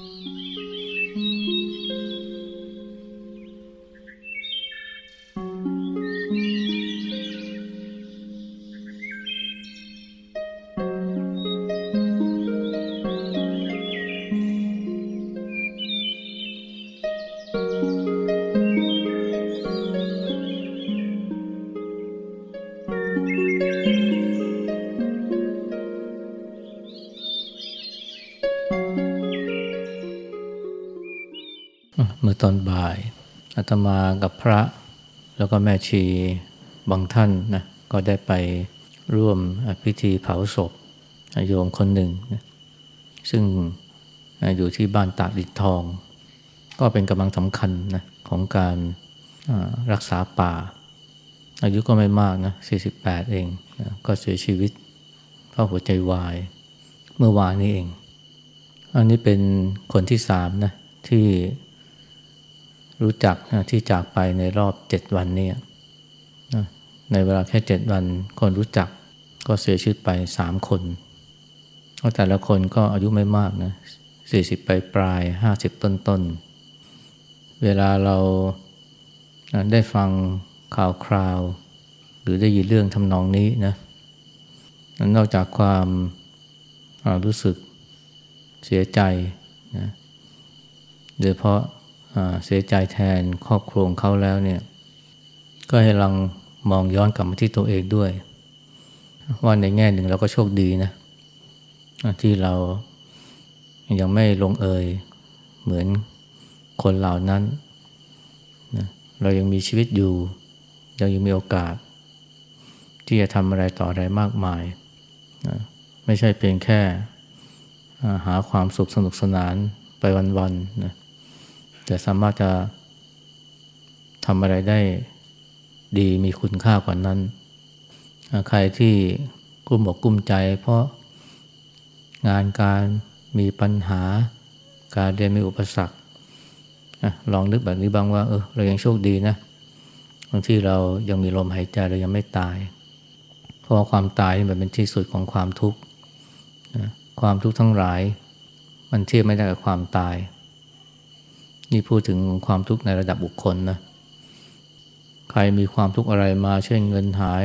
เตอนบ่ายอาตมากับพระ แล้วก็แม่ชีบางท่านนะก็ได้ไปร่วมพิธีเผาศพโยมคนหนึ่งนะซึ่งอยู่ที่บ้านตากดิดทอง ก็เป็นกำลังสำคัญนะของการรักษาป่า อายุก็ไม่มากนะ 48 เองนะก็เสียชีวิตเพราะหัวใจวาย เมื่อวานนี้เอง อันนี้เป็นคนที่สามนะที่ รู้จักนะที่จากไปในรอบเจ็ดวันนี้นะในเวลาแค่เจ็ดวันคนรู้จักก็เสียชีวิตไปสามคนเพราะแต่ละคนก็อายุไม่มากนะสี่สิบปลายปลายห้าสิบต้นต้นเวลาเราได้ฟังข่าวคราว หรือได้ยินเรื่องทำนองนี้นะนอกจากความรู้สึกเสียใจนะโดยเพราะ เสียใจแทนครอบครัวเขาแล้วเนี่ย ก็ให้ลังมองย้อนกลับมาที่ตัวเองด้วย ว่าในแง่หนึ่งเราก็โชคดีนะ ที่เรายังไม่ลงเอยเหมือนคนเหล่านั้นนะเรายังมีชีวิตอยู่ เรายังมีโอกาส ที่จะทำอะไรต่ออะไรมากมายนะไม่ใช่เพียงแค่หาความสุขสนุกสนานไปวันๆนะ แต่สามารถจะทำอะไรได้ดีมีคุณค่ากว่านั้น ใครที่กุ้มอกกุ้มใจ เพราะงานการมีปัญหาการเรียนมีอุปสรรคลองนึกแบบนี้บ้างว่าเออเรายังโชคดีนะบางที่เรายังมีลมหายใจเรายังไม่ตาย เพราะความตายมันเป็นที่สุดของความทุกข์ความทุกข์ทั้งหลาย มันเทียบไม่ได้กับความตาย นี่พูดถึงความทุกข์ในระดับบุคคลนะ ใครมีความทุกข์อะไรมา เช่นเงินหาย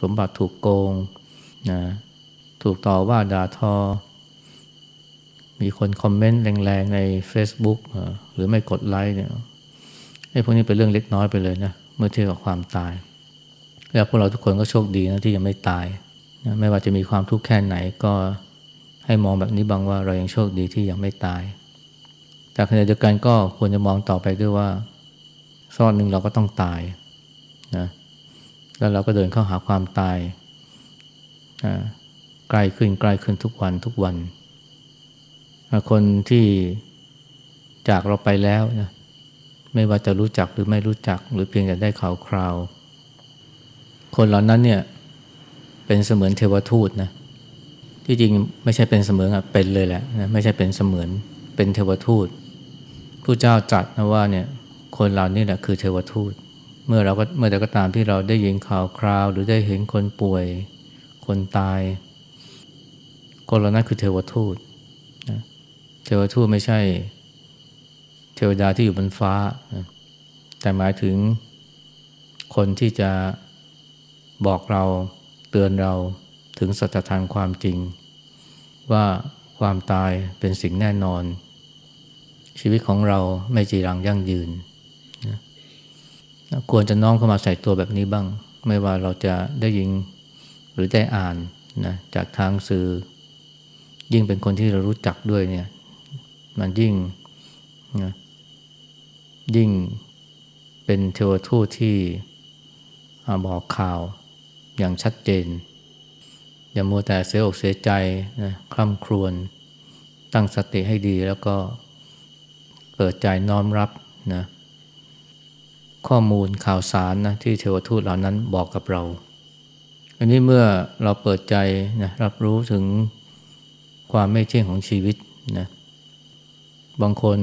สมบัติถูกโกงนะถูกต่อว่าด่าทอ มีคนคอมเมนต์แรงๆ ใน Facebook หรือไม่กดไลค์เนี่ยไอ้พวกนี้เป็นเรื่องเล็กน้อยไปเลยนะ เมื่อเทียบกับความตาย แล้วพวกเราทุกคนก็โชคดีนะที่ยังไม่ตายนะไม่ว่าจะมีความทุกข์แค่ไหนก็ให้มองแบบนี้บ้างว่าเรายังโชคดีที่ยังไม่ตาย แต่ขณะเดียวกันก็ควรจะมองต่อไปด้วยว่าสักหนึ่งเราก็ต้องตายนะแล้วเราก็เดินเข้าหาความตายใกล้ขึ้นใกล้ขึ้นทุกวันทุกวัน คนที่จากเราไปแล้วนะไม่ว่าจะรู้จักหรือไม่รู้จัก หรือเพียงแต่ได้ข่าวคราว คนเหล่านั้นเนี่ยเป็นเสมือนเทวทูตนะที่จริงไม่ใช่เป็นเสมือนอะเป็นเลยแหละนะไม่ใช่เป็นเสมือนเป็นเทวทูต ผู้เจ้าจัดนะว่าเนี่ยคนเหล่านี้แหละคือเทวทูต เมื่อเราก็เมื่อใดก็ตามที่เราได้ยินข่าวคราว หรือได้เห็นคนป่วย คนตาย คนเหล่านั้นคือเทวทูตเทวทูตไม่ใช่ เทวดาที่อยู่บนฟ้าแต่หมายถึงคนที่จะบอกเราเตือนเราถึงสัจธรรมความจริง ว่าความตายเป็นสิ่งแน่นอน ชีวิตของเราไม่จีรังยั่งยืนนะควรจะน้อมเข้ามาใส่ตัวแบบนี้บ้าง ไม่ว่าเราจะได้ยินหรือได้อ่านนะจากทางสื่อ ยิ่งเป็นคนที่เรารู้จักด้วยเนี่ย มันยิ่งนะยิ่งเป็นเทวทูตที่บอกข่าวอย่างชัดเจน อย่ามัวแต่เสียอกเสียใจนะคร่ำครวญตั้งสติให้ดีแล้วก็ เปิดใจน้อมรับนะข้อมูลข่าวสารนะที่เทวทูตเหล่านั้นบอกกับเรา อันนี้เมื่อเราเปิดใจนะรับรู้ถึงความไม่เที่ยงของชีวิตนะบางคน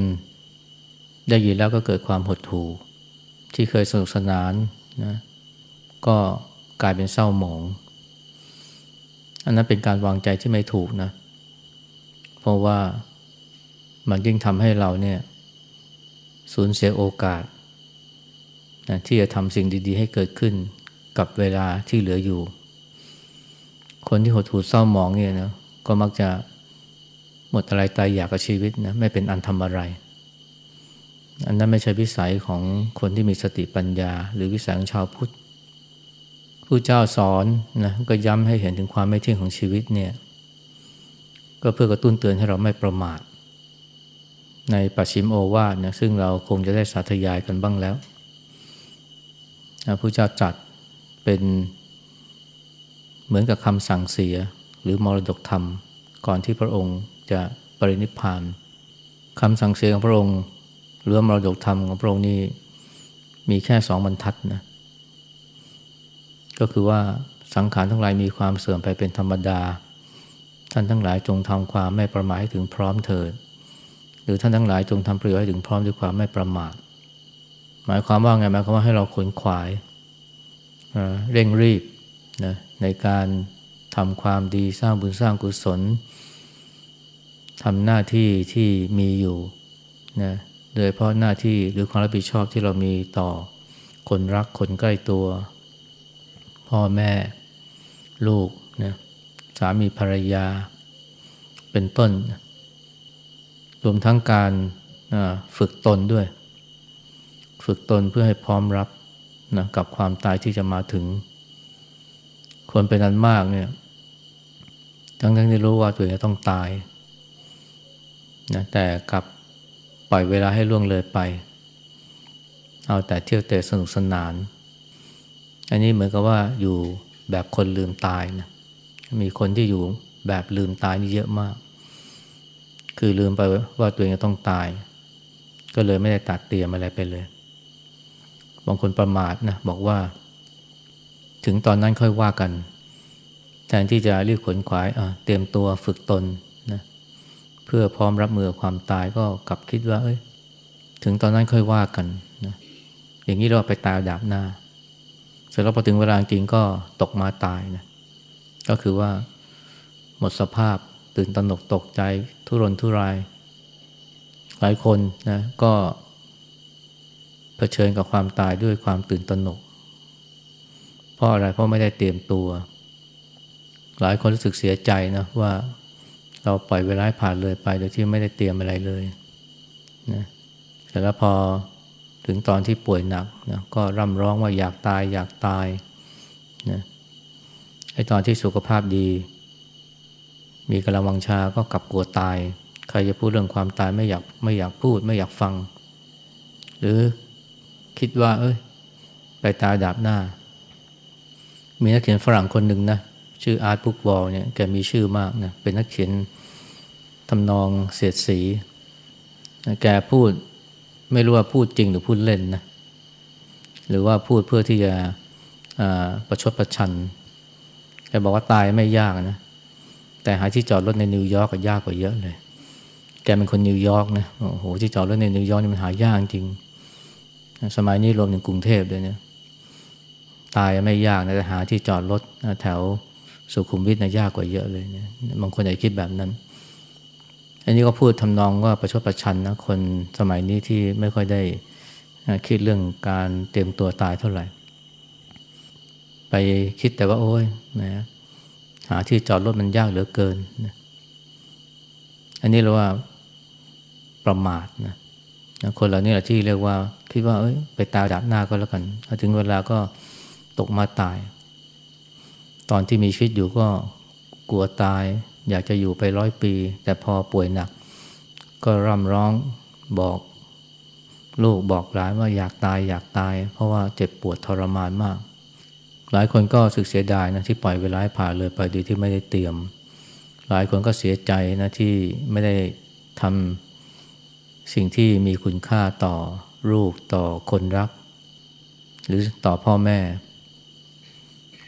ได้ยินแล้วก็เกิดความหดหู่ที่เคยสนุกสนานนะก็กลายเป็นเศร้าหมอง อันนั้นเป็นการวางใจที่ไม่ถูกนะ เพราะว่ามันยิ่งทำให้เราเนี่ย สูญเสียโอกาสนะที่จะทำสิ่งดี ๆ ให้เกิดขึ้นกับเวลาที่เหลืออยู่ คนที่หดหู่เศร้าหมองเนี่ยนะก็มักจะหมดอะไรตายอยากกับชีวิตนะไม่เป็นอันทำอะไร อันนั้นไม่ใช่วิสัยของคนที่มีสติปัญญา หรือวิสัยของชาวพุทธผู้เจ้าสอนนะก็ย้ำให้เห็นถึงความไม่เที่ยงของชีวิตเนี่ยก็เพื่อกระตุ้นเตือนให้เราไม่ประมาท ในปัจฉิมโอวาทนะซึ่งเราคงจะได้สาธยายกันบ้างแล้วผู้เจ้าจัดเป็นเหมือนกับคำสั่งเสียหรือมรดกธรรม ก่อนที่พระองค์จะปรินิพพานคำสั่งเสียของพระองค์ หรือมรดกธรรมของพระองค์นี้มีแค่สองบรรทัดนะก็คือว่าสังขารทั้งหลายมีความเสื่อมไปเป็นธรรมดา ท่านทั้งหลายจงทำความไม่ประมาทให้ถึงพร้อมเถิด หรือท่านทั้งหลายจงทำประโยชน์ให้ถึงพร้อมด้วยความไม่ประมาทหมายความว่าไงหมายความว่าให้เราขนขวายเร่งรีบนะในการทำความดีสร้างบุญสร้างกุศลทำหน้าที่ที่มีอยู่นะโดยเพราะหน้าที่หรือความรับผิดชอบที่เรามีต่อคนรักคนใกล้ตัว พ่อแม่ ลูกนะสามีภรรยา เป็นต้น รวมทั้งการฝึกตนด้วย ฝึกตนเพื่อให้พร้อมรับนะกับความตายที่จะมาถึง คนเป็นอันมากเนี่ยทั้งทั้งที่รู้ว่าตัวเองจะต้องตายนะแต่กลับปล่อยเวลาให้ล่วงเลยไป เอาแต่เที่ยวเตะสนุกสนาน อันนี้เหมือนกับว่าอยู่แบบคนลืมตายนะมีคนที่อยู่แบบลืมตายนี่เยอะมาก คือลืมไปว่าตัวเองจะต้องตาย ก็เลยไม่ได้ตัดเตรียมอะไรไปเลย บางคนประมาทนะบอกว่า ถึงตอนนั้นค่อยว่ากัน แทนที่จะรีบขนขวายเตรียมตัวฝึกตนนะเพื่อพร้อมรับมือความตายก็กลับคิดว่าเอ้ย ถึงตอนนั้นค่อยว่ากันนะอย่างนี้เราไปตายดาบหน้า เสร็จแล้วพอถึงเวลาจริงก็ตกมาตายนะก็คือว่าหมดสภาพ ตื่นตระหนกตกใจ ทุรนทุราย หลายคนนะก็เผชิญกับความตายด้วยความตื่นตระหนก เพราะอะไรเพราะไม่ได้เตรียมตัว หลายคนรู้สึกเสียใจนะว่าเราปล่อยเวลาผ่านเลยไป โดยที่ไม่ได้เตรียมอะไรเลยนะแต่แล้วพอถึงตอนที่ป่วยหนักนะก็ร่ำร้องว่าอยากตายอยากตายนะไอตอนที่สุขภาพดี มีกำลังวังชาก็กลับกลัวตาย ใครจะพูดเรื่องความตายไม่อยากไม่อยากพูดไม่อยากฟัง หรือคิดว่า เอ้ย ไปตายดาบหน้า มีนักเขียนฝรั่งคนหนึ่งนะชื่ออาร์ตบุกวอลเนี่ยแกมีชื่อมากนะเป็นนักเขียนทำนองเสียดสี แกพูดไม่รู้ว่าพูดจริงหรือพูดเล่นนะหรือว่าพูดเพื่อที่จะประชดประชันแกบอกว่าตายไม่ยากนะ แต่หาที่จอดรถในนิวยอร์กก็ยากกว่าเยอะเลย แกเป็นคนนิวยอร์กนะ โอ้โห ที่จอดรถในนิวยอร์กนี่มันหายากจริง สมัยนี้รวมถึงกรุงเทพด้วยเนี่ย ตายไม่ยากนะแต่หาที่จอดรถแถวสุขุมวิทนะยากกว่าเยอะเลยเนี่ยบางคนอาจคิดแบบนั้น อันนี้ก็พูดทำนองว่าประชดประชันนะคนสมัยนี้ที่ไม่ค่อยได้คิดเรื่องการเตรียมตัวตายเท่าไหร่ ไปคิดแต่ว่าโอ้ยนะ หาที่จอดรถมันยากเหลือเกินนะอันนี้เราว่าประมาทนะคนเหล่านี้แหละที่เรียกว่าคิดว่าเอ้ยไปตายดับหน้าก็แล้วกันถึงเวลาก็ตกมาตาย ตอนที่มีชีวิตอยู่ก็กลัวตาย อยากจะอยู่ไปร้อยปี แต่พอป่วยหนัก ก็ร่ำร้องบอกลูกบอกหลานว่าอยากตายอยากตาย เพราะว่าเจ็บปวดทรมานมาก หลายคนก็สึกเสียดายนะที่ปล่อยเวลาผ่านเลยไปโดยที่ไม่ได้เตรียม หลายคนก็เสียใจนะที่ไม่ได้ทำสิ่งที่มีคุณค่าต่อลูกต่อคนรัก หรือต่อพ่อแม่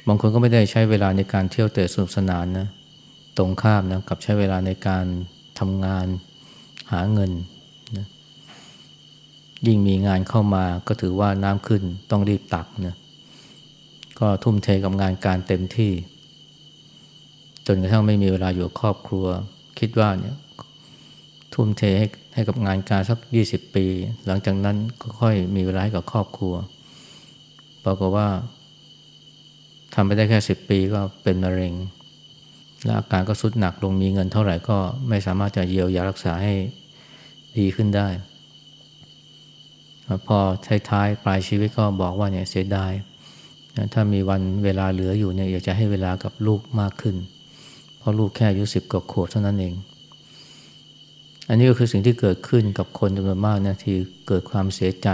บางคนก็ไม่ได้ใช้เวลาในการเที่ยวเตะสนุกสนานนะตรงข้ามนะกับใช้เวลาในการทำงานหาเงินนะยิ่งมีงานเข้ามาก็ถือว่าน้ำขึ้นต้องรีบตักนะ ก็ทุ่มเทกับงานการเต็มที่ จนกระทั่งไม่มีเวลาอยู่ครอบครัว คิดว่าเนี่ยทุ่มเทให้ให้กับงานการสักยี่สิบปี หลังจากนั้นก็ค่อยมีเวลาให้กับครอบครัวปรากฏว่าทำไปได้แค่สิบปีก็เป็นมะเร็ง และอาการก็สุดหนักลงมีเงินเท่าไหร่ก็ไม่สามารถจะเยียวยารักษาให้ดีขึ้นได้ พอท้ายๆปลายชีวิตก็บอกว่าเนี่ยเสียดาย ถ้ามีวันเวลาเหลืออยู่เนี่ยอยากจะให้เวลากับลูกมากขึ้น เพราะลูกแค่อายุสิบกว่าขวบเท่านั้นเอง อันนี้ก็คือสิ่งที่เกิดขึ้นกับคนจำนวนมากนะที่เกิดความเสียใจ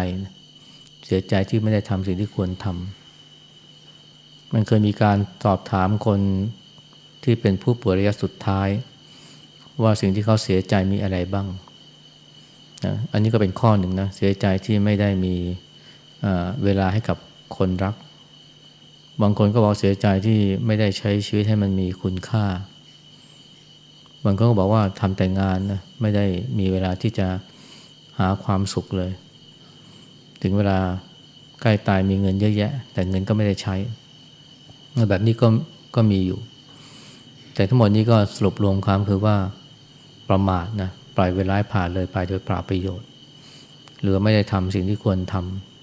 เสียใจที่ไม่ได้ทำสิ่งที่ควรทำมันเคยมีการสอบถามคนที่เป็นผู้ป่วยระยะสุดท้าย ว่าสิ่งที่เขาเสียใจมีอะไรบ้างนะอันนี้ก็เป็นข้อหนึ่งนะเสียใจที่ไม่ได้มีเวลาให้กับคนรัก บางคนก็บอกเสียใจที่ไม่ได้ใช้ชีวิตให้มันมีคุณค่า บางคนก็บอกว่าทำแต่งานนะไม่ได้มีเวลาที่จะหาความสุขเลย ถึงเวลาใกล้ตายมีเงินเยอะแยะ แต่เงินก็ไม่ได้ใช้ แบบนี้ก็ก็มีอยู่ แต่ทั้งหมดนี้ก็สรุปรวมความคือว่าประมาทนะปล่อยเวลาผ่านเลยไปโดยปราประโยชน์ หรือไม่ได้ทำสิ่งที่ควรทำ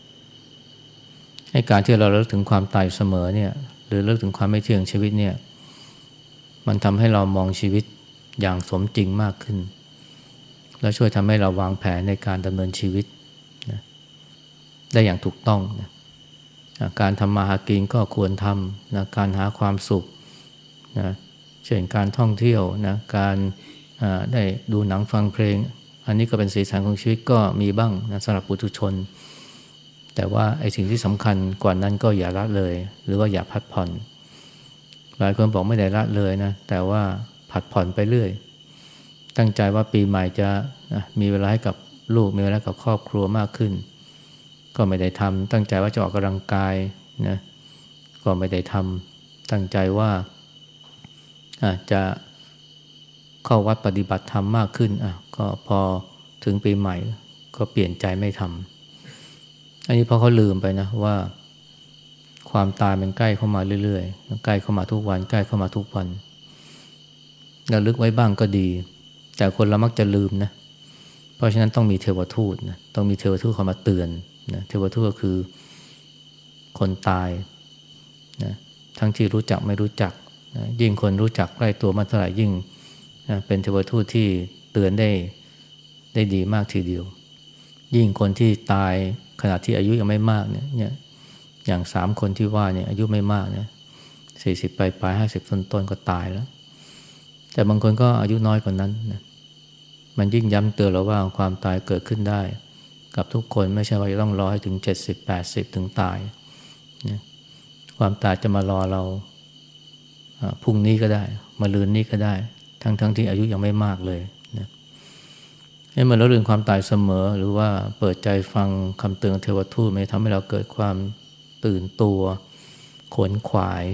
ให้การที่เราเลิกถึงความตายเสมอเนี่ยหรือเลิกถึงความไม่เที่ยงชีวิตเนี่ยมันทำให้เรามองชีวิตอย่างสมจริงมากขึ้น และช่วยทำให้เราวางแผนในการดำเนินชีวิตนะได้อย่างถูกต้องนะการทำมาหากินก็ควรทำนะการหาความสุขนะเช่นการท่องเที่ยวนะการได้ดูหนังฟังเพลง อันนี้ก็เป็นสีสันของชีวิตก็มีบ้างนะสำหรับปุถุชน แต่ว่าไอ้สิ่งที่สำคัญกว่านั้นก็อย่าละเลย หรือว่าอย่าพัดผ่อน หลายคนบอกไม่ได้ละเลยนะ แต่ว่าผัดผ่อนไปเรื่อย ตั้งใจว่าปีใหม่จะมีเวลาให้กับลูกมีเวลากับครอบครัวมากขึ้น ก็ไม่ได้ทำตั้งใจว่าจะออกกำลังกายนะก็ไม่ได้ทำตั้งใจว่าจะเข้าวัดปฏิบัติธรรมมากขึ้นอะก็พอถึงปีใหม่ก็เปลี่ยนใจไม่ทำ อันนี้เพราะเขาลืมไปนะว่า ความตายมันใกล้เข้ามาเรื่อยๆ ใกล้เข้ามาทุกวัน ใกล้เข้ามาทุกวันระลึกไว้บ้างก็ดี แต่คนเรามักจะลืมนะ เพราะฉะนั้นต้องมีเทวทูตนะต้องมีเทวทูตเข้ามาเตือนนะเทวทูตก็คือคนตายนะทั้งที่รู้จักไม่รู้จักนะยิ่งคนรู้จักใกล้ตัวมากเท่าไหร่ยิ่งเป็นเทวทูตที่เตือนได้ได้ดีมากทีเดียว ยิ่งคนที่ตาย ขณะที่อายุยังไม่มากเนี่ยเนี่ยอย่างสามคนที่ว่าเนี่ยอายุไม่มากเนี่ยสี่สิบปลายปลายห้าสิบต้นต้นก็ตายแล้ว แต่บางคนก็อายุน้อยกว่านั้นนะมันยิ่งย้ำเตือนเราว่าความตายเกิดขึ้นได้ กับทุกคนไม่ใช่ว่าจะต้องรอให้ถึงเจ็ดสิบแปดสิบถึงตายนะความตายจะมารอเราพรุ่งนี้ก็ได้ มาลืนนี้ก็ได้ ทั้งทั้งที่อายุยังไม่มากเลย ให้มันเราเรืองความตายเสมอ หรือว่าเปิดใจฟังคำเตือนเทวทูตไม่ทำให้เราเกิดความตื่นตัว ขนขวาย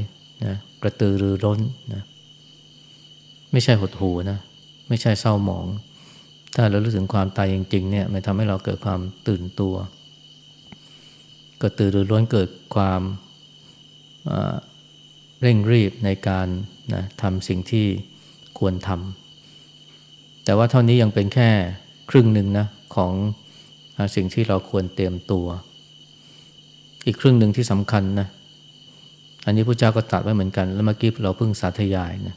นะกระตือรือร้นนะไม่ใช่หดหูนะไม่ใช่เศร้าหมอง ถ้าเรารู้ถึงความตายจริงๆเนี่ยมันทำให้เราเกิดความตื่นตัว กระตือรือร้นเกิดความเร่งรีบในการนะทำสิ่งที่ควรทำแต่ว่าเท่านี้ยังเป็นแค่ ครึ่งหนึ่งนะของสิ่งที่เราควรเตรียมตัว อีกครึ่งหนึ่งที่สำคัญนะอันนี้พระเจ้าก็ตัดไว้เหมือนกัน แล้วเมื่อกี้เราเพิ่งสาธยายนะ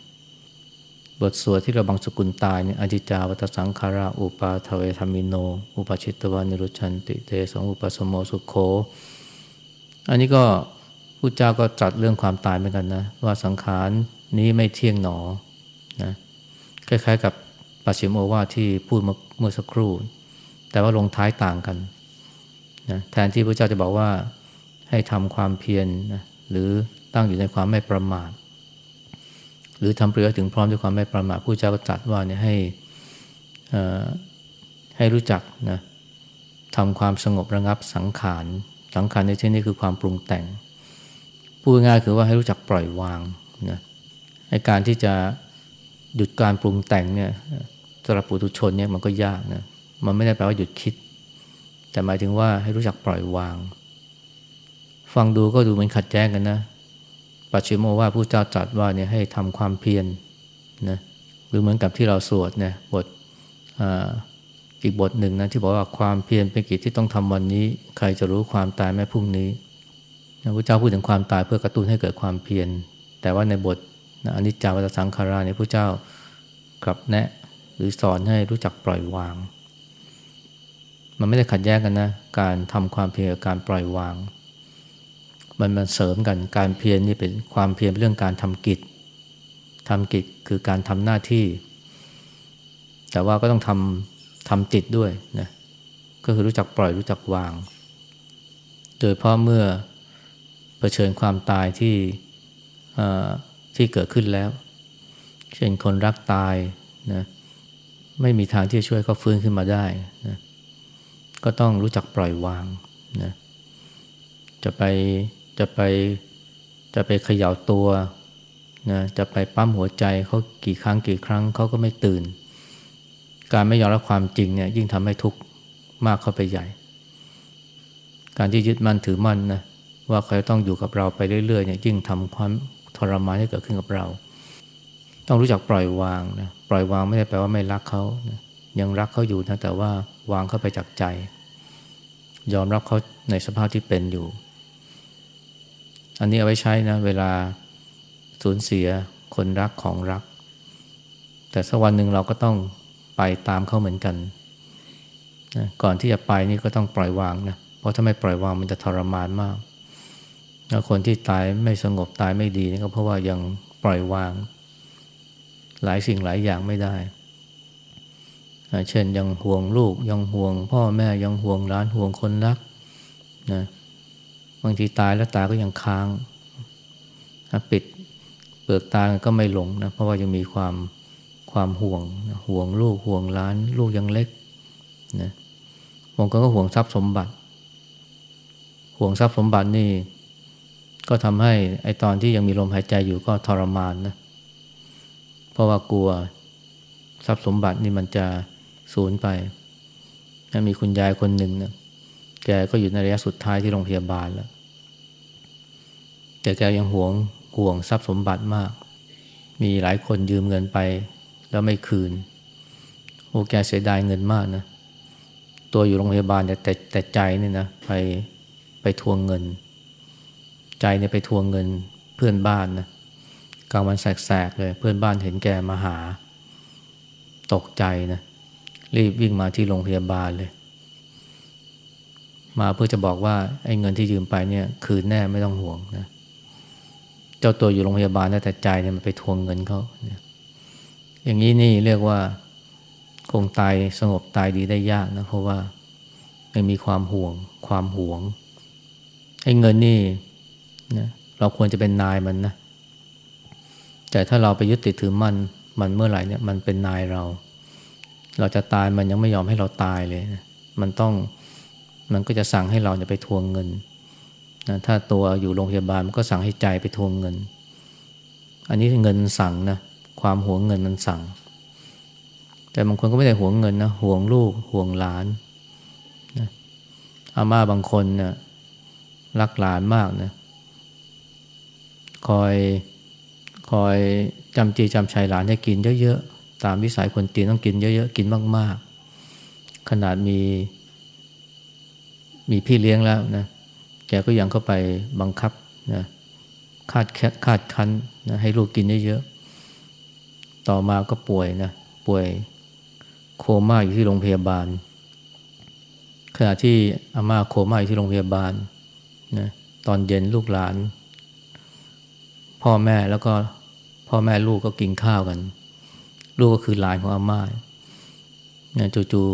บทสวดที่เราบังสกุลตายเนี่ยอจิจาวัตสังขารา อุปาทเวธรมิโน อุปชิตวานิรุชันติเตสองอุปสมโมสุโคอันนี้ก็พระเจ้าก็ตรัสเรื่องความตายเหมือนกันนะ ว่าสังขารนี้ไม่เที่ยงหนอนะคล้ายๆกับ ปัจฉิมโอวาที่พูดเมื่อสักครู่ แต่ว่าลงท้ายต่างกันนะแทนที่พระเจ้าจะบอกว่าให้ทำความเพียรนะหรือตั้งอยู่ในความไม่ประมาท หรือทำเปลือถึงพร้อมด้วยความไม่ประมาทผู้เจ้าก็ตรัสว่าเนี่ยให้ให้รู้จักนะทำความสงบระงับสังขารสังขารในที่นี้คือความปรุงแต่งพูดง่ายคือว่าให้รู้จักปล่อยวางนะในการที่จะ หยุดการปรุงแต่งเนี่ยสำหรับปุถุชนเนี่ยมันก็ยากนะมันไม่ได้แปลว่าหยุดคิด แต่หมายถึงว่าให้รู้จักปล่อยวาง ฟังดูก็ดูเหมือนขัดแย้งกันนะปัจฉิมโมว่าผู้เจ้าตรัสว่าเนี่ยให้ทำความเพียรนนะหรือเหมือนกับที่เราสวดเนี่ยบทอีกบทหนึ่งนะที่บอกว่าความเพียรเป็นกิจที่ต้องทำวันนี้ ใครจะรู้ความตายแม้พรุ่งนี้พระเจ้าพูดถึงความตายเพื่อกระตุ้นให้เกิดความเพียรแต่ว่าในบท อนิจจาวัตสังขาราเนี่ยพระเจ้ากลับแนะ หรือสอนให้รู้จักปล่อยวาง มันไม่ได้ขัดแย้งกันนะ การทำความเพียรกับการปล่อยวาง มันมันเสริมกันการเพียรนี่เป็นความเพียรเรื่องการทำกิจทำกิจคือการทำหน้าที่ แต่ว่าก็ต้องทำทำจิตด้วยนะก็คือรู้จักปล่อยรู้จักวาง โดยเพราะเมื่อเผชิญความตายที่ ที่เกิดขึ้นแล้ว เช่นคนรักตายนะไม่มีทางที่จะช่วยเขาฟื้นขึ้นมาได้นะก็ต้องรู้จักปล่อยวางนะจะไปจะไปจะไปเขย่าตัวนะจะไปปั้มหัวใจเขากี่ครั้งกี่ครั้งเขาก็ไม่ตื่น การไม่ยอมรับความจริงเนี่ยยิ่งทำให้ทุกข์มากเข้าไปใหญ่ การที่ยึดมั่นถือมั่นนะว่าเขาต้องอยู่กับเราไปเรื่อยๆเนี่ยยิ่งทำความ ทรมานให้เกิดขึ้นกับเรา ต้องรู้จักปล่อยวางนะปล่อยวางไม่ได้แปลว่าไม่รักเขานะยังรักเขาอยู่นะแต่ว่าวางเขาไปจากใจ ยอมรับเขาในสภาพที่เป็นอยู่ อันนี้เอาไว้ใช้นะ เวลาสูญเสียคนรักของรัก แต่สักวันหนึ่งเราก็ต้องไปตามเขาเหมือนกันนะก่อนที่จะไปนี่ก็ต้องปล่อยวางนะเพราะถ้าไม่ปล่อยวางมันจะทรมานมาก คนที่ตายไม่สงบตายไม่ดีนี่ก็เพราะว่ายังปล่อยวาง หลายสิ่งหลายอย่างไม่ได้ เช่นยังห่วงลูกยังห่วง พ่อแม่ยังห่วงร้านห่วงคนรักนะบางทีตายแล้วตาก็ยังค้างปิดเปลือกตาก็ไม่หลงนะเพราะว่ายังมีความความห่วงห่วงลูกห่วงร้าน ลูกยังเล็กนะบางคนก็ห่วงทรัพย์สมบัติ ห่วงทรัพย์สมบัตินี่ ก็ทำให้ไอตอนที่ยังมีลมหายใจอยู่ก็ทรมานนะ เพราะว่ากลัวทรัพย์สมบัตินี่มันจะสูญไป มีคุณยายคนหนึ่งนะแกก็อยู่ในระยะสุดท้ายที่โรงพยาบาลแล้ว แต่แกยังหวงห่วงทรัพย์สมบัติมาก มีหลายคนยืมเงินไป แล้วไม่คืน โอ้แกเสียดายเงินมากนะ ตัวอยู่โรงพยาบาลแต่แต่แต่ใจนี่นะไปไปทวงเงิน ใจเนี่ยไปทวงเงินเพื่อนบ้านนะกลางวันแสกๆเลยเพื่อนบ้านเห็นแกมาหา ตกใจนะรีบวิ่งมาที่โรงพยาบาลเลย มาเพื่อจะบอกว่าไอ้เงินที่ยืมไปเนี่ย คืนแน่ไม่ต้องห่วงนะเจ้าตัวอยู่โรงพยาบาลแต่ใจเนี่ยมันไปทวงเงินเขาอย่างนี้นี่เรียกว่าคงตายสงบตายดีได้ยากนะเพราะว่าไม่มีความห่วงความหวงไอ้เงินนี่ นะเราควรจะเป็นนายมันนะแต่ถ้าเราไปยึดติดถือมันมันเมื่อไหร่เนี่ยมันเป็นนายเรา เราจะตายมันยังไม่ยอมให้เราตายเลยนะมันต้องมันก็จะสั่งให้เราเนี่ยไปทวงเงินนะถ้าตัวอยู่โรงพยาบาลมันก็สั่งให้ใจไปทวงเงิน อันนี้เงินสั่งนะความหวงเงินมันสั่ง แต่บางคนก็ไม่ได้หวงเงินนะหวงลูกหวงหลานนะอาม่าบางคนเนะี่ยรักหลานมากนะ คอยคอยจำจีจำชัยหลานให้กินเยอะๆ ตามวิสัยคนจีนต้องกินเยอะๆ กินมากๆ ขนาดมี มีพี่เลี้ยงแล้วนะ แกก็ยังเข้าไปบังคับนะคาดแคคาดคั้นนะให้ลูกกินเยอะๆ ต่อมาก็ป่วยนะป่วยโคม่าอยู่ที่โรงพยาบาล ขณะที่อาม่าโคม่าอยู่ที่โรงพยาบาลนะตอนเย็นลูกหลาน พ่อแม่แล้วก็พ่อแม่ลูกก็กินข้าวกัน ลูกก็คือหลานของอาม่าเนี่ยจู่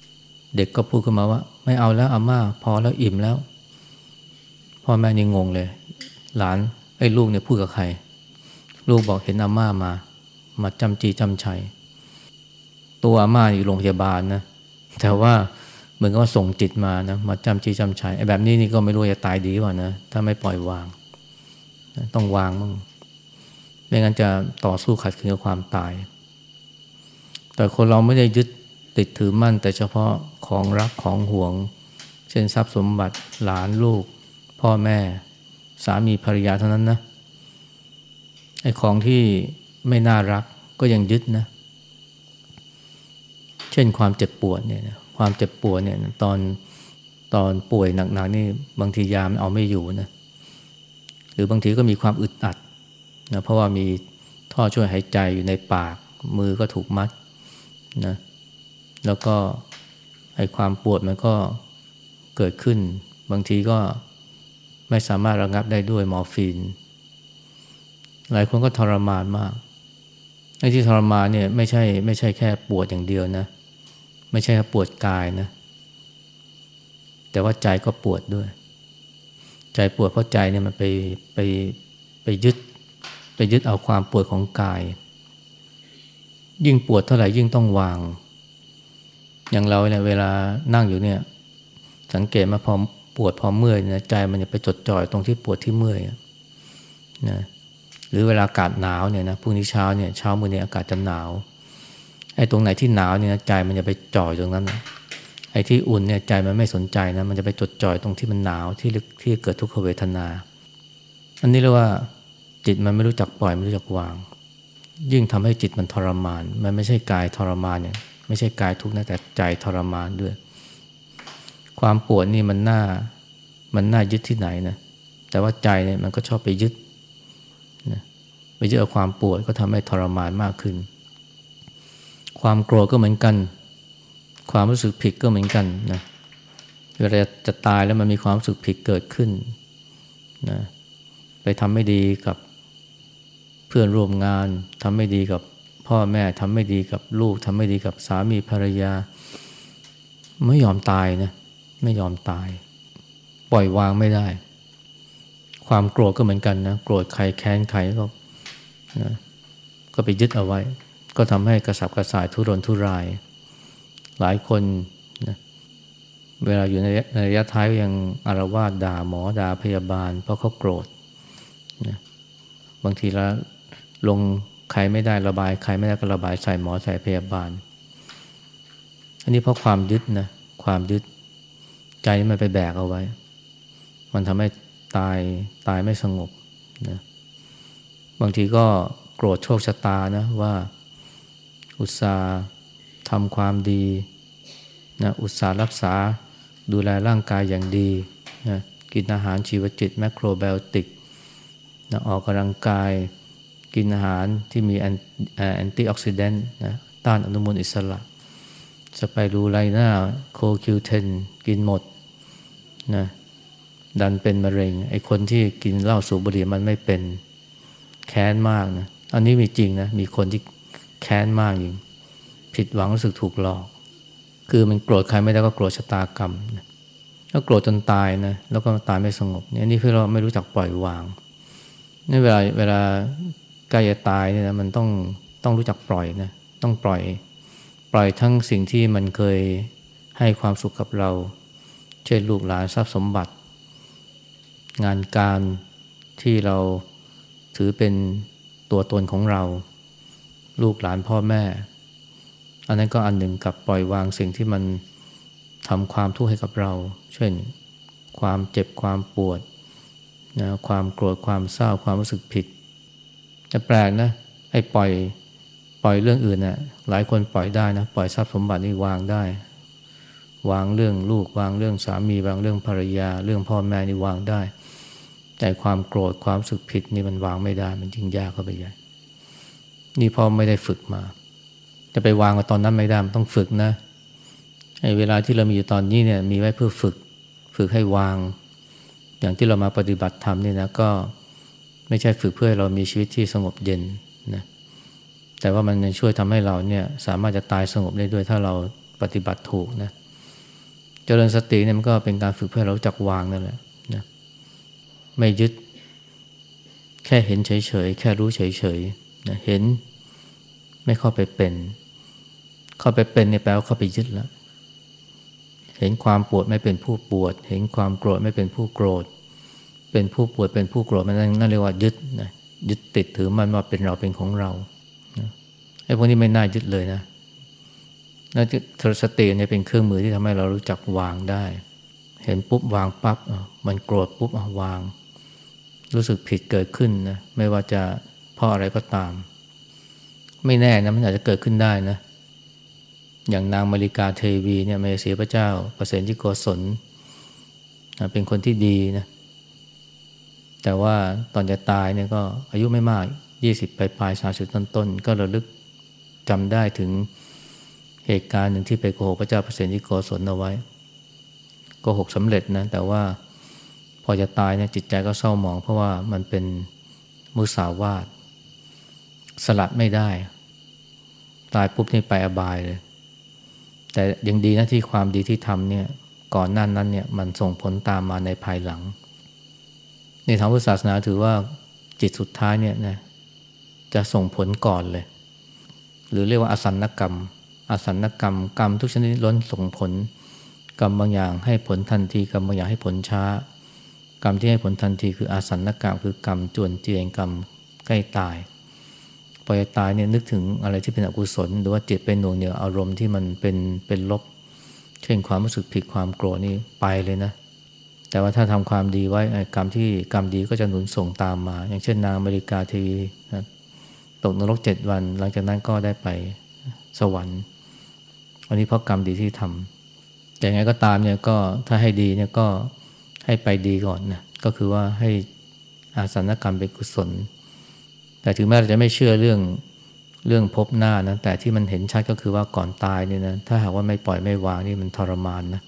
ๆเด็กก็พูดขึ้นมาว่า ไม่เอาแล้วอาม่า พอแล้วอิ่มแล้ว พ่อแม่นี่งงเลย หลานไอ้ลูกเนี่ยพูดกับใคร ลูกบอกเห็นอาม่ามา มาจำจีจำชัยตัวอาม่าอยู่โรงพยาบาลนะแต่ว่าเหมือนกับว่าส่งจิตมานะมาจำจีจำชัยไอ้แบบนี้นี่ก็ไม่รู้จะตายดีกว่านะถ้าไม่ปล่อยวาง ต้องวางมั่งไม่งั้นจะต่อสู้ขัดขืนกับความตาย แต่คนเราไม่ได้ยึดติดถือมั่น แต่เฉพาะของรักของห่วง เช่นทรัพย์สมบัติหลานลูก พ่อแม่ สามีภรรยาเท่านั้นนะไอ้ของที่ไม่น่ารักก็ยังยึดนะ เช่นความเจ็บปวดเนี่ยความเจ็บปวดเนี่ยตอนตอนป่วยหนักๆนี่บางทียามเอาไม่อยู่นะ หรือบางทีก็มีความอึดอัดนะเพราะว่ามีท่อช่วยหายใจอยู่ในปาก มือก็ถูกมัดนะแล้วก็ไอความปวดมันก็เกิดขึ้น บางทีก็ไม่สามารถระงับได้ด้วยมอร์ฟีน หลายคนก็ทรมานมากไอ้ที่ทรมานเนี่ยไม่ใช่ไม่ใช่แค่ปวดอย่างเดียวนะ ไม่ใช่แค่ปวดกายนะ แต่ว่าใจก็ปวดด้วย ใจปวดเพราะใจเนี่ยมันไปไปไปยึด ไปยึดเอาความปวดของกาย ยิ่งปวดเท่าไหร่ยิ่งต้องวาง อย่างเราเนี่ยเวลานั่งอยู่เนี่ย สังเกตมาพอปวดพอเมื่อยนะใจมันจะไปจดจ่อยตรงที่ปวดที่เมื่อยนะหรือเวลาอากาศหนาวเนี่ยนะพรุ่งนี้เช้าเนี่ยเช้ามือเนี่ยอากาศจะหนาวไอ้ตรงไหนที่หนาวเนี่ยใจมันจะไปจ่อยตรงนั้นนะ ไอ้ที่อุ่นเนี่ยใจมันไม่สนใจนะมันจะไปจดจ่อยตรงที่มันหนาวที่ที่เกิดทุกขเวทนา อันนี้เรียกว่าจิตมันไม่รู้จักปล่อยไม่รู้จักวาง ยิ่งทำให้จิตมันทรมาน มันไม่ใช่กายทรมานเนี่ยไม่ใช่กายทุกข์นะแต่ใจทรมานด้วย ความปวดนี่มันน่ามันน่ายึดที่ไหนนะแต่ว่าใจเนี่ยมันก็ชอบไปยึดนะไปยึดเอาความปวดก็ทำให้ทรมานมากขึ้น ความโกรธก็เหมือนกัน ความรู้สึกผิดก็เหมือนกันนะเวลาจะตายแล้วมันมีความรู้สึกผิดเกิดขึ้นนะไปทำไม่ดีกับเพื่อนร่วมงานทำไม่ดีกับพ่อแม่ทำไม่ดีกับลูกทำไม่ดีกับสามีภรรยา ไม่ยอมตายนะไม่ยอมตาย ปล่อยวางไม่ได้ ความโกรธก็เหมือนกันนะโกรธใครแค้นใครก็นะก็ไปยึดเอาไว้ ก็ทำให้กระสับกระส่ายทุรนทุราย หลายคนนะเวลาอยู่ในระยะท้ายยังอารวาสด่าหมอด่าพยาบาล เพราะเขาโกรธนะบางทีแล้วลงใครไม่ได้ระบาย ใครไม่ได้ก็ระบายใส่หมอใส่พยาบาล อันนี้เพราะความยึดนะความยึดใจมันไปแบกเอาไว้ มันทำให้ตายตายไม่สงบนะบางทีก็โกรธโชคชะตานะว่าอุตสาห์ ทำความดีนะอุตสาห์รักษาดูแลร่างกายอย่างดีนะกินอาหารชีวจิตแมคโครไบโอติกนะออกกำลังกายกินอาหารที่มีแอนตี้ออกซิแดนต์นะต้านอนุมูลอิสระสไปรูไลนาโคคิวเทนกินหมดนะดันเป็นมะเร็ง ไอ้คนที่กินเหล้าสูบบุหรี่มันไม่เป็นแค้นมากนะ อันนี้มีจริงนะ มีคนที่แค้นมากจริง ผิดหวังรู้สึกถูกหลอก คือมันโกรธใครไม่ได้ก็โกรธชะตากรรมแล้วโกรธจนตายนะแล้วก็ตายไม่สงบเนี่ยนี่เพื่อเราไม่รู้จักปล่อยวางนี่เวลาเวลาใกล้จะตายเนี่ยนะมันต้องต้องรู้จักปล่อยนะต้องปล่อย ปล่อยทั้งสิ่งที่มันเคยให้ความสุขกับเรา เช่นลูกหลานทรัพย์สมบัติ งานการที่เราถือเป็นตัวตนของเรา ลูกหลานพ่อแม่ อันนั้นก็อันหนึ่งกับปล่อยวางสิ่งที่มันทำความทุกข์ให้กับเรา เช่น ความเจ็บความปวดนะความโกรธความเศร้าความรู้สึกผิดจะแปลกนะไอ้ปล่อยปล่อยเรื่องอื่นนะ่ะหลายคนปล่อยได้นะปล่อยทรัพย์สมบัตินี่วางได้ วางเรื่องลูกวางเรื่องสามีวางเรื่องภรรยา เรื่องพ่อแม่นี่วางได้ แต่ความโกรธความรู้สึกผิดนี่มันวางไม่ได้ มันยิ่งยากเข้าไปใหญ่นี่พ่อไม่ได้ฝึกมา จะไปวางกับตอนนั้นไม่ได้มันต้องฝึกนะไอ้เวลาที่เรามีอยู่ตอนนี้เนี่ยมีไว้เพื่อฝึกฝึกให้วาง อย่างที่เรามาปฏิบัติธรรมนี่นะก็ไม่ใช่ฝึกเพื่อเรามีชีวิตที่สงบเย็นนะแต่ว่ามันช่วยทำให้เราเนี่ยสามารถจะตายสงบได้ด้วยถ้าเราปฏิบัติถูกนะเจริญสติเนี่ยมันก็เป็นการฝึกเพื่อเราจักวางนั่นแหละนะไม่ยึด แค่เห็นเฉยๆ แค่รู้เฉยๆนะเห็นไม่เข้าไปเป็น เข้าไปเป็นเนี่ยแปลว่าเข้าไปยึดแล้ว เห็นความปวดไม่เป็นผู้ปวด เห็นความโกรธไม่เป็นผู้โกรธ เป็นผู้ปวยเป็นผู้โกรธมันนั่นเรียกว่ายึดนะยึดติดถือมันว่าเป็นเราเป็นของเราไอ้พวกนี้ไม่น่ายึดเลยนะนั่นทรสติเนี่ยเป็นเครื่องมือที่ทำให้เรารู้จักวางได้ เห็นปุ๊บวางปับ๊บมันโกรธปุ๊บวาง รู้สึกผิดเกิดขึ้นนะไม่ว่าจะเพราะอะไรก็ตาม ไม่แน่นะมันอาจจะเกิดขึ้นได้นะ อย่างนางมาริกาเทวีเนี่ยมาเสียพระเจ้าประเสนที่โกศลเป็นคนที่ดีนะ แต่ว่าตอนจะตายเนี่ยก็อายุไม่มาก 20ปลายปลายสาสิบต้นๆก็ระลึกจำได้ถึงเหตุการณ์หนึ่งที่ไปโกหกพระเจ้าประเสนที่โกศลเอาไว้โกหกสำเร็จนะ แต่ว่าพอจะตายเนี่ยจิตใจก็เศร้าหมอง เพราะว่ามันเป็นมุสาวาทสลัดไม่ได้ ตายปุ๊บนี่ไปอบายเลย แต่ยังดีนะที่ความดีที่ทำเนี่ยก่อนหน้านั้นเนี่ยมันส่งผลตามมาในภายหลัง ในทางพุทธศาสนาถือว่าจิตสุดท้ายเนี่ยนะจะส่งผลก่อนเลย หรือเรียกว่าอสันนกรรม อสันนกรรมกรรมทุกชนิดล้นส่งผล กรรมบางอย่างให้ผลทันทีกรรมบางอย่างให้ผลช้า กรรมที่ให้ผลทันทีคืออาสันนกรรมคือกรรมจวนเจียงกรรมใกล้ตาย พอจะตายเนี่ยนึกถึงอะไรที่เป็นอกุศล หรือว่าจิตเป็นหน่วงเหนียวอารมณ์ที่มันเป็นเป็นลบ เช่นความรู้สึกผิดความโกรธนี่ไปเลยนะ แต่ว่าถ้าทำความดีไว้กรรมที่กรรมดีก็จะหนุนส่งตามมา อย่างเช่นนางอเมริกาทีวีนะตกนรกเจ็ดวัน หลังจากนั้นก็ได้ไปสวรรค์อันนี้เพราะกรรมดีที่ทำแต่ไงก็ตามเนี่ยก็ถ้าให้ดีเนี่ยก็ให้ไปดีก่อนนะก็คือว่าให้อาสนกรรมเป็นกุศล แต่ถึงแม้เราจะไม่เชื่อเรื่องเรื่องพบหน้านะแต่ที่มันเห็นชัดก็คือว่าก่อนตายเนี่ยนะถ้าหากว่าไม่ปล่อยไม่วางนี่มันทรมานนะ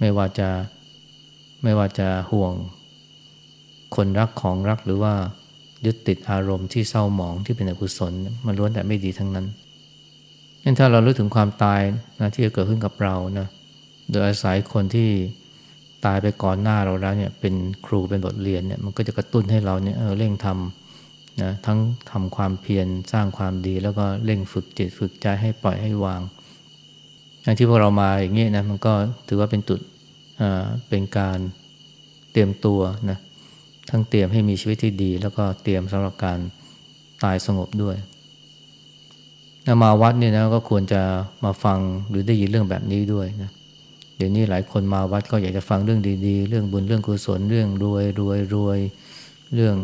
ไม่ว่าจะไม่ว่าจะห่วงคนรักของรักหรือว่ายึดติดอารมณ์ที่เศร้าหมองที่เป็นอกุศลมันล้วนแต่ไม่ดีทั้งนั้นงั้นถ้าเราลึกถึงความตายนะที่จะเกิดขึ้นกับเรานะโดยอาศัยคนที่ตายไปก่อนหน้าเราแล้วเนี่ยเป็นครูเป็นบทเรียนเนี่ยมันก็จะกระตุ้นให้เราเนี่ยเออเร่งทำ นะทั้งทำความเพียรสร้างความดี แล้วก็เร่งฝึกจิตฝึกใจให้ปล่อยให้วางอย่างที่พวกเรามาอย่างนี้นะมันก็ถือว่าเป็นจุดเป็นการเตรียมตัวนะทั้งเตรียมให้มีชีวิตที่ดี แล้วก็เตรียมสำหรับการตายสงบด้วยนะมาวัดเนี่ยนะก็ควรจะมาฟังหรือได้ยินเรื่องแบบนี้ด้วยนะเดี๋ยวนี้หลายคนมาวัดก็อยากจะฟังเรื่องดี ๆ เรื่องบุญเรื่องกุศลเรื่องรวยรวยรวยเรื่อง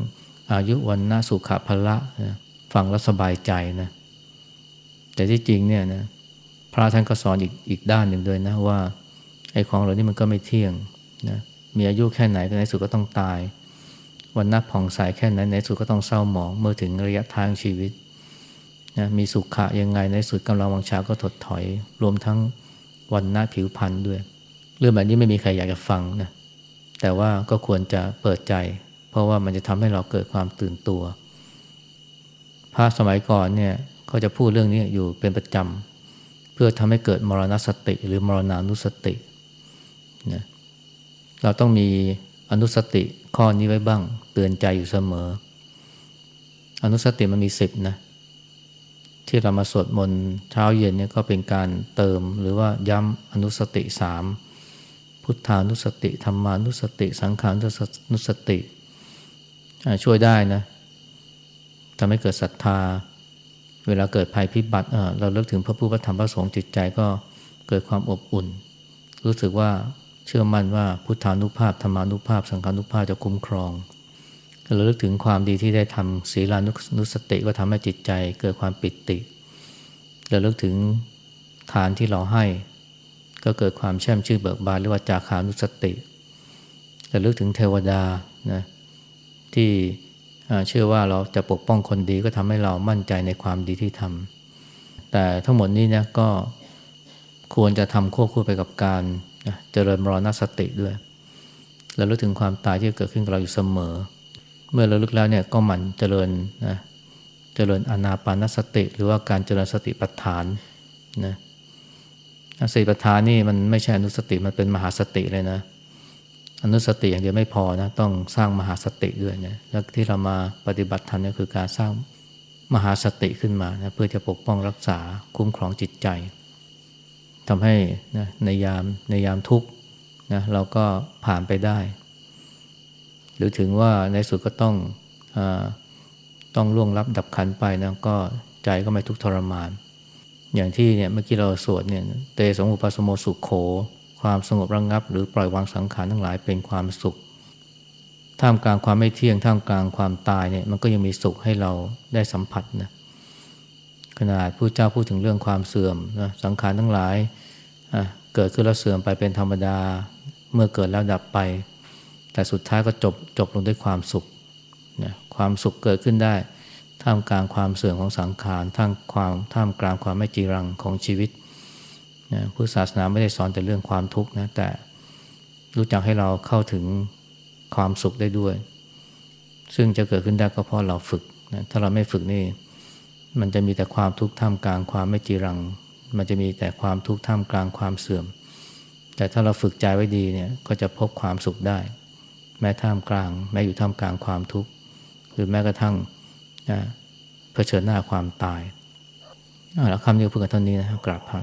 อายุวันนาสุขภละนะฟังแล้วสบายใจนะ แต่ที่จริงเนี่ยนะพระท่านก็สอนอีกอีกด้านหนึ่งด้วยนะว่าไอ้ของเหล่านี้มันก็ไม่เที่ยงนะมีอายุแค่ไหนในสุดก็ต้องตาย วันนับผ่องใสแค่ไหนในสุดก็ต้องเศร้าหมองเมื่อถึงระยะทางชีวิตนะมีสุขะยังไงในสุดกำลังวังชาก็ถดถอย รวมทั้งวันหน้าผิวพันธ์ด้วย เรื่องแบบนี้ไม่มีใครอยากจะฟังนะแต่ว่าก็ควรจะเปิดใจ เพราะว่ามันจะทำให้เราเกิดความตื่นตัวพระสมัยก่อนเนี่ยเขาจะพูดเรื่องนี้อยู่เป็นประจำเพื่อทำให้เกิดมรณสติ หรือมรณานุสตินะเราต้องมีอนุสติข้อนี้ไว้บ้าง เตือนใจอยู่เสมอ อนุสติมันมีสิบนะที่เรามาสวดมนต์เช้าเย็นเนี่ยก็เป็นการเติมหรือว่าย้ำอนุสติสามพุทธานุสติธรรมานุสติ สังขานุสติ ช่วยได้นะทำให้เกิดศรัทธา เวลาเกิดภัยพิบัติเราเลิกถึงพระผู้พระธรรมพระสงฆ์จิตใจก็เกิดความอบอุ่น รู้สึกว่าเชื่อมั่นว่าพุทธานุภาพธรรมานุภาพ สังฆานุภาพจะคุ้มครองเราเลิกถึงความดีที่ได้ทำศีลานุสติก็ทำให้จิตใจเกิดความปิติเราเลิกถึงทานที่เราให้ก็เกิดความแช่มชื่นเบิกบานเรียกว่าจาขานุสติเราเลิกถึงเทวดานะ ที่เชื่อว่าเราจะปกป้องคนดีก็ทำให้เรามั่นใจในความดีที่ทำแต่ทั้งหมดนี้เนี่ยก็ควรจะทำควบคู่ไปกับการเจริญมรณสติด้วยเราลึกถึงความตายที่เกิดขึ้นกับเราอยู่เสมอ เมื่อเราลึกแล้วเนี่ยก็หมั่นเจริญนะเจริญอนาปานสติ หรือว่าการเจริญสติปัฏฐานนะสติปัฏฐานนี่มันไม่ใช่อนุสติมันเป็นมหาสติเลยนะ อนุสติอย่างเดียวไม่พอนะต้องสร้างมหาสติด้วยนะแล้วที่เรามาปฏิบัติธรรมนี่คือการสร้างมหาสติขึ้นมานะเพื่อจะปกป้องรักษาคุ้มครองจิตใจทำให้นะในยามในยามทุกข์นะเราก็ผ่านไปได้ หรือถึงว่าในสุดก็ต้องอต้องล่วงรับดับขันไปนะก็ใจก็ไม่ทุกข์ทรมาน อย่างที่เนี่ยเมื่อกี้เราสวดเนี่ยเตสมุปสโมสุขโข ความสงบระงงับ หรือปล่อยวางสังขารทั้งหลายเป็นความสุข ท่ามกลางความไม่เที่ยงท่ามกลางความตายเนี่ยมันก็ยังมีสุขให้เราได้สัมผัสนะขนาดผู้เจ้าพูดถึงเรื่องความเสื่อมนะสังขารทั้งหลายเกิดขึ้นแล้วเสื่อมไปเป็นธรรมดาเมื่อเกิดแล้วดับไป แต่สุดท้ายก็จบจบลงด้วยความสุขนะความสุขเกิดขึ้นได้ ท่ามกลางความเสื่อมของสังขารท่ามความท่ามกลางความไม่จีรังของชีวิต นะพุทธศาสนาไม่ได้สอนแต่เรื่องความทุกข์นะแต่รู้จักให้เราเข้าถึงความสุขได้ด้วย ซึ่งจะเกิดขึ้นได้ก็เพราะเราฝึกนะถ้าเราไม่ฝึกนี่ มันจะมีแต่ความทุกข์ท่ามกลางความไม่จีรัง มันจะมีแต่ความทุกข์ท่ามกลางความเสื่อม แต่ถ้าเราฝึกใจไว้ดีเนี่ยก็จะพบความสุขได้ แม้ท่ามกลาง แม้อยู่ท่ามกลางความทุกข์หรือแม้กระทั่งเผชิญหน้าความตายแล้วคำนี้เพื่อเท่านี้นะครับกราบพระ